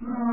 No,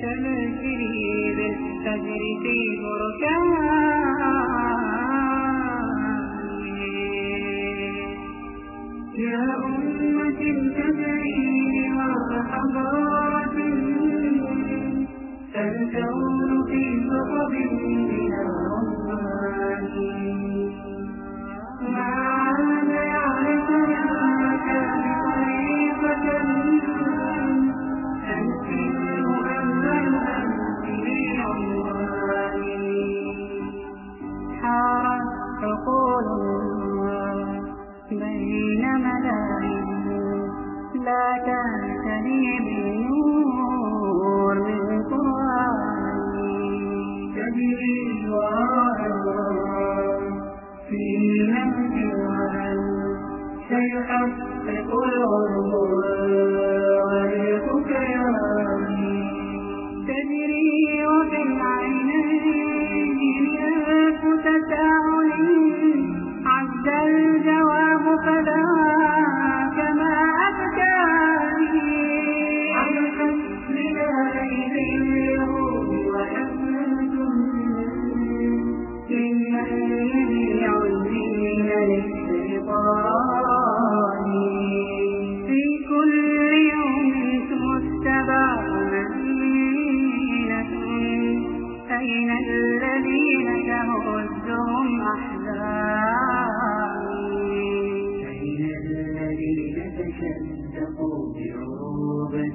تمشي بالفجر في بركان. يا أمة تدعي لمرحبات فلتوحد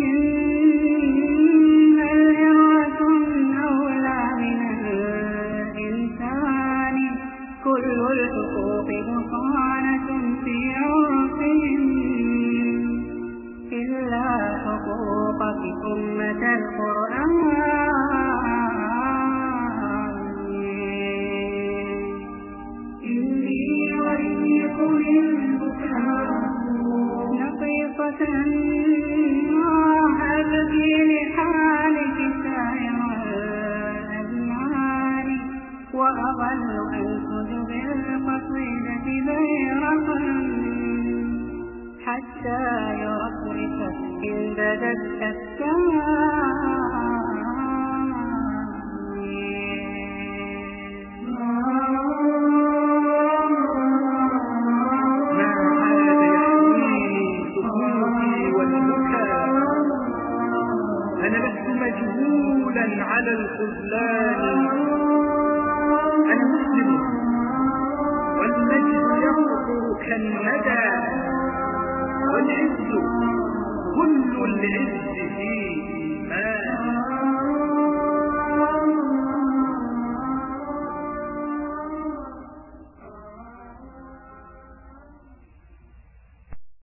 به أنا لست مجهولا على الخذلان. والعز